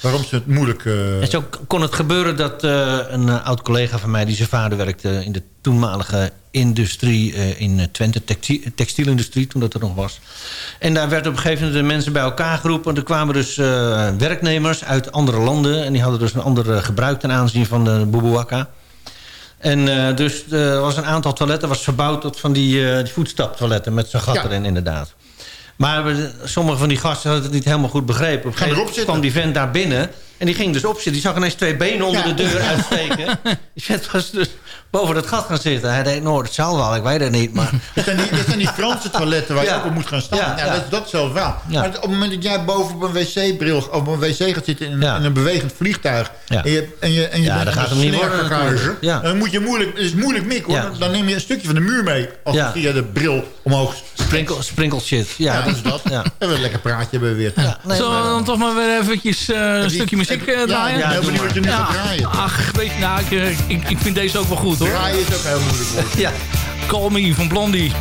Waarom ze het moeilijk... eh, En zo kon het gebeuren dat eh, een eh, oud collega van mij... die zijn vader werkte in de toenmalige industrie eh, in Twente... textie- textielindustrie, toen dat er nog was. En daar werd op een gegeven moment de mensen bij elkaar geroepen. Er kwamen dus eh, werknemers uit andere landen... en die hadden dus een ander gebruik ten aanzien van de Bubuwaka. En eh, dus er was een aantal toiletten was verbouwd tot van die, eh die voetstaptoiletten... met zo'n gat Ja. erin inderdaad. Maar sommige van die gasten hadden het niet helemaal goed begrepen. Op een gegeven moment kwam die vent daar binnen... en die ging dus opzitten. Die zag ineens twee benen onder Ja. de deur uitsteken. Die was dus boven dat gat gaan zitten. Hij denkt, nou, dat zal wel, ik weet het niet. Maar Dat zijn, die, dat zijn die Franse toiletten waar je ook op moet gaan staan. Ja, Ja, ja. Dat, dat is zelfs wel. Ja. Maar op het moment dat jij boven op een wc-bril op een wc gaat zitten in, een- Ja. in een bewegend vliegtuig... Ja. en je, en je, en je Ja, bent dat een gaat hem niet worden dan moet je moeilijk, het is moeilijk mik hoor. Ja. Dan neem je een stukje van de muur mee als Ja. je via de bril omhoog sprinkle, sprinkle shit. Ja, Ja, dat is dat. Ja. En een lekker praatje hebben we weer. Nee, Zullen we dan toch maar weer eventjes eh, een die- stukje muziek eh, Ja, draaien? ik ben heel benieuwd wat je nu gaat draaien. Ach, weet je, nou, ik, eh, ik, ik vind deze ook wel goed hoor. Draaien is ook heel moeilijk ja. Call Me van Blondie.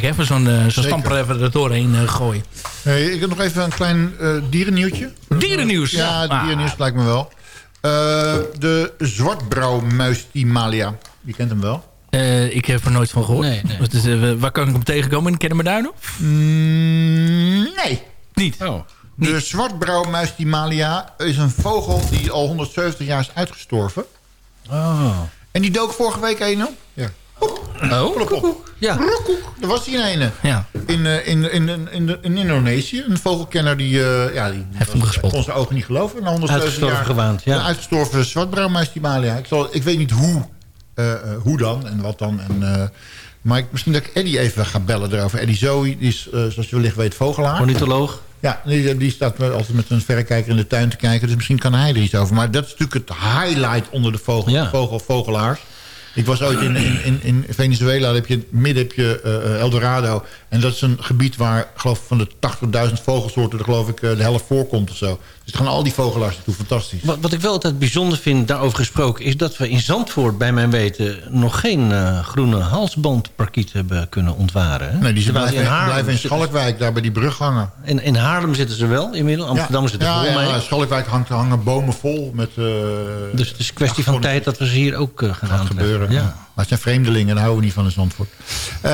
Heerlijk? Voor zo'n eh, zo'n stamper even er doorheen eh, gooien. Hey, ik heb nog even een klein eh, dierennieuwtje. Dierennieuws? Ja, Ah. dierennieuws lijkt me wel. Eh, de zwartbrouwmuis Timalia. Je kent hem wel. Eh, ik heb er nooit van gehoord. Wat is, eh, waar kan ik hem tegenkomen? In Kennemerduinen? Mm, nee. Niet? De zwartbrouwmuis Timalia is een vogel die al 170 jaar is uitgestorven. Oh. En die dook vorige week een op. Ja. Oh? Plop op. Ja. Roekoek. Er was hier een. Ja. In, eh, in, in, in, in, in Indonesië. Een vogelkenner die, eh, ja, die Heeft hem gespot. kon zijn ogen niet geloven. 170 Uitgestorven jaar. gewaand, ja. Een uitgestorven zwartbrouwmuis Timalia. Ik, zal, ik weet niet hoe, eh, eh, hoe dan en wat dan. En, eh, maar ik, misschien dat ik Eddie even ga bellen erover. Eddie Zoe, die is, eh, zoals je wellicht weet, vogelaar. Ornitholoog. Ja, die, die staat altijd met een verrekijker in de tuin te kijken. Dus misschien kan hij er iets over. Maar dat is natuurlijk het highlight onder de vogel, Ja. vogel, vogelaars. Ik was ooit in, in, in, Venezuela. Heb je, midden heb je eh, El Dorado. En dat is een gebied waar geloof ik, van de 80.000 vogelsoorten... er geloof ik eh, de helft voorkomt of zo. Dus gaan al die vogelaars naartoe. Fantastisch. Wat, wat ik wel altijd bijzonder vind, daarover gesproken... is dat we in Zandvoort, bij mijn weten... nog geen eh, groene halsbandparkiet hebben kunnen ontwaren. hè? Nee, die blijven, in Haarlem blijven in Schalkwijk, daar bij die brug hangen. In, in Haarlem zitten ze wel inmiddels. Amsterdam ja. zit er ja, vol ja, mee. ja, Schalkwijk hangt, hangen bomen vol met... eh, Dus het is een kwestie van tijd dat we ze hier ook uh, gaan gaat gebeuren. Ja. Maar het zijn vreemdelingen, daar houden we niet van in Zandvoort. Eh,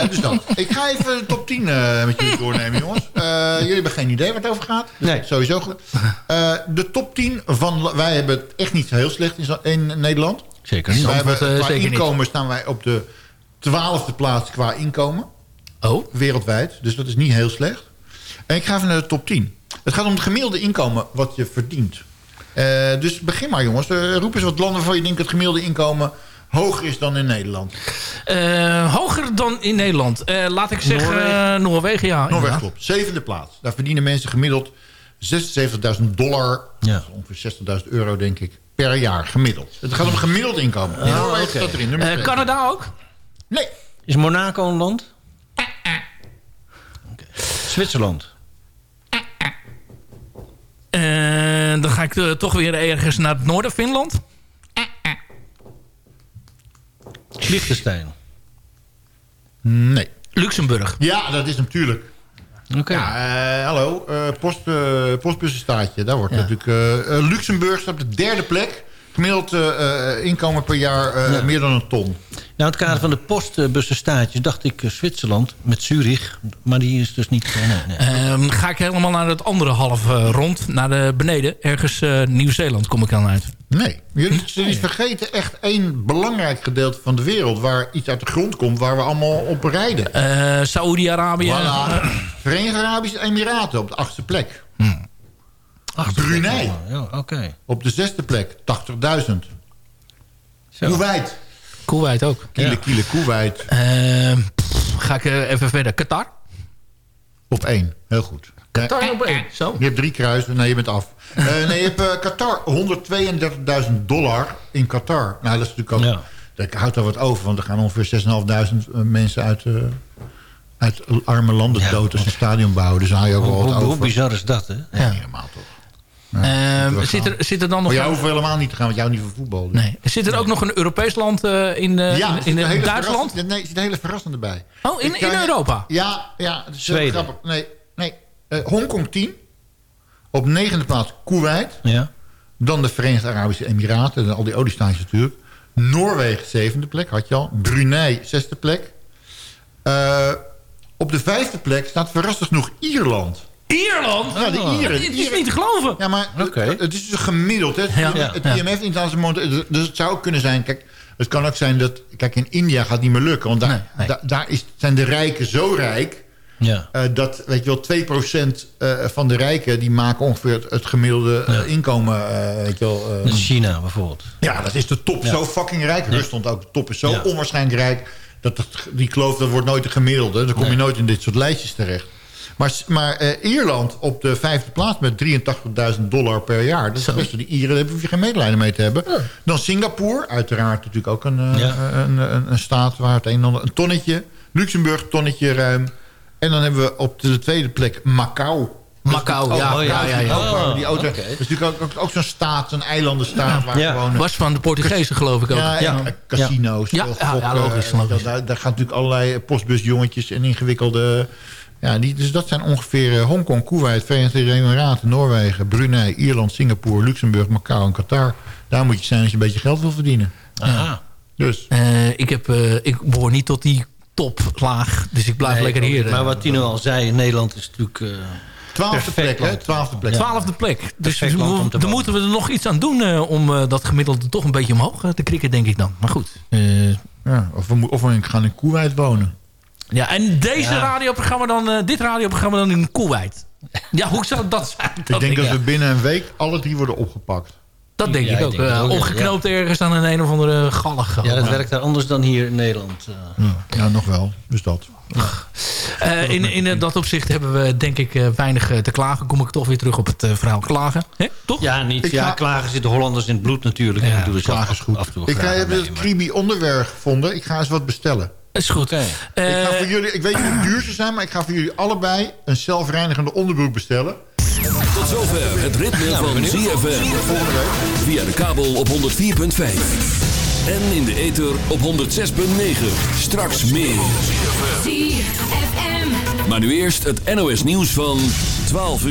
dus dat. Ik ga even de top 10 eh, met jullie doornemen, jongens. Jullie hebben geen idee waar het over gaat. Dus Nee. Sowieso goed. De top 10 van... Wij hebben het echt niet zo heel slecht in, Nederland. Zeker niet. Wij hebben, qua zeker niet. inkomen staan wij op de twaalfde plaats qua inkomen. Oh? Wereldwijd. Dus dat is niet heel slecht. En ik ga even naar de top 10. Het gaat om het gemiddelde inkomen wat je verdient. Eh, dus begin maar jongens. Eh, roep eens wat landen waarvan je denkt het gemiddelde inkomen hoger is dan in Nederland. Eh, hoger dan in Nederland. Eh, laat ik zeggen Noorwegen. eh, Noorwegen, ja. Noorwegen klopt. Zevende plaats. Daar verdienen mensen gemiddeld 76.000 dollar. Ja. Dat is ongeveer 60.000 euro denk ik. Per jaar gemiddeld. Het gaat om gemiddeld inkomen. Noorwegen oké. staat erin. Eh. Canada ook? Nee. Is Monaco een land? Oké. Zwitserland. Dan ga ik eh, toch weer ergens naar het noorden, Finland. Liechtenstein. Nee. Luxemburg. Ja, dat is natuurlijk. Oké. Ja, eh, hallo. eh post, eh postbussenstaatje. Daar wordt Ja. natuurlijk... Luxemburg staat op de derde plek. Gemiddeld eh, eh, inkomen per jaar eh, meer dan een ton. Nou, in het kader van de postbussenstaatjes dacht ik Zwitserland met Zurich. Maar die is dus niet... eh, nee, nee. Ehm, ga ik helemaal naar het andere half rond. Naar de beneden. Ergens eh, Nieuw-Zeeland kom ik dan uit. Nee. Jullie, jullie vergeten echt één belangrijk gedeelte van de wereld... waar iets uit de grond komt, waar we allemaal op rijden. Eh Saoedi-Arabië. Voilà. Verenigde Arabische Emiraten op de achtste plek. Ach, Brunei Ja, oké. op de zesde plek. 80.000. Zo. Kuwait. Kuwait ook. Kiele, Ja. kiele, Kuwait. Ehm, pff, ga ik eh, even verder. Qatar. Op één. Heel goed. Qatar op één. Zo. Je hebt drie kruisen. Nee, je bent af. Eh, nee, je hebt eh, Qatar. 132.000 dollar in Qatar. Nou, dat is natuurlijk ook... Ja. Dat houdt er wat over. Want er gaan ongeveer 6.500 mensen uit, eh, uit arme landen Ja. dood... als een stadion bouwen. Dus daar haal je ook wel Hoe, wat hoe, hoe over. bizar is dat, hè? Niet helemaal toch. Ehm, we zit, er, zit er dan nog... Maar jij een- hoeft helemaal niet te gaan, want jij houdt niet van voetbal. dus. Nee. Zit er ook nog een Europees land eh, in, eh, Ja, in, Duitsland? Nee, er zit een hele verrassende bij. Oh, in, kan in je- Europa? Ja, ja. Het is Zweden. grappig. Nee, nee. Eh, Hongkong 10. Op negende plaats Kuwait. Ja. Dan de Verenigde Arabische Emiraten. en Al die oliestaatjes natuurlijk. Noorwegen zevende plek, had je al. Brunei zesde plek. Eh, op de vijfde plek staat verrassend genoeg Ierland. Ierland? Ja, de Ieren. Het is niet te geloven. Ja, maar het is dus gemiddeld. Hè? Ja. Het, het Ja. IMF Internationale Monetaire- Dus het zou ook kunnen zijn... Kijk, het kan ook zijn dat... Kijk, in India gaat het niet meer lukken. Want daar, Nee, nee. da- daar is, zijn de rijken zo rijk... Ja. eh, dat, weet je wel, 2% eh, van de rijken... die maken ongeveer het, het gemiddelde eh, inkomen, eh, weet je wel... eh, is China bijvoorbeeld. ja, dat is de top. Ja. Zo fucking rijk. Rusland ook. De top is zo Ja. onwaarschijnlijk rijk... dat het, die kloof, dat wordt nooit de gemiddelde. Dan kom je nooit in dit soort lijstjes terecht. Maar, maar eh, Ierland op de vijfde plaats met 83.000 dollar per jaar. Dat is best wel die Ieren, daar hoef je geen medelijden mee te hebben. Dan Singapore, uiteraard natuurlijk ook een, eh, Ja. een, een, een staat waar het een en ander... Een tonnetje. Luxemburg, tonnetje ruim. En dan hebben we op de tweede plek Macau. Macau, ja. Oh, ja, ja, ja. Die auto, is natuurlijk ook, ook, ook zo'n staat, zo'n eilandenstaat. Waar Ja. gewoon, Was van de Portugezen, geloof ik ook. Ja, en casino's. Ja, gokken, logisch, en logisch. Daar, daar gaan natuurlijk allerlei postbusjongetjes en ingewikkelde... Ja, die, dus dat zijn ongeveer eh, Hongkong, Kuwait, Verenigde Emiraten, Noorwegen, Brunei, Ierland, Singapore, Luxemburg, Macau en Qatar. Daar moet je zijn als je een beetje geld wil verdienen. Aha. Dus. Eh, ik, heb, eh, ik behoor niet tot die toplaag, dus ik blijf Nee, lekker hier. Maar wat Tino al zei, Nederland is natuurlijk... eh, Twaalfde plek, hè? Twaalfde plek. Twaalfde plek. Dus te dan wonen. moeten we er nog iets aan doen eh, om dat gemiddelde toch een beetje omhoog te krikken, denk ik dan. Maar goed. eh, Ja, of we, of we gaan in Kuwait wonen. Ja, en deze Ja. radioprogramma dan, eh, dit radioprogramma dan in Kuwait. Ja, hoe zou dat zijn? Ik denk dat ja. we binnen een week alle drie worden opgepakt. Dat denk Ja, ik ook. denk eh, ook, ja. opgeknoopt ergens aan een een of andere gallig. Ja, dat werkt daar anders dan hier in Nederland. eh. Ja, ja nog wel. Dus dat. Eh, in in dat opzicht hebben we denk ik eh, weinig te klagen. Kom ik toch weer terug op het verhaal klagen. Toch? Ja, niet. Ik ja, ga- klagen zitten Hollanders in het bloed natuurlijk. en ik doe dus Klagen is goed. Af Ik even mee, het Kribi onderwerp gevonden. Ik ga eens wat bestellen. Is goed. ik, ga Eh, voor jullie, ik weet niet hoe duur ze zijn, maar ik ga voor jullie allebei een zelfreinigende onderbroek bestellen. Tot zover het ritme van ZFM. Via de kabel op 104.5. En in de ether op 106.9. Straks meer. Maar nu eerst het NOS nieuws van 12 uur.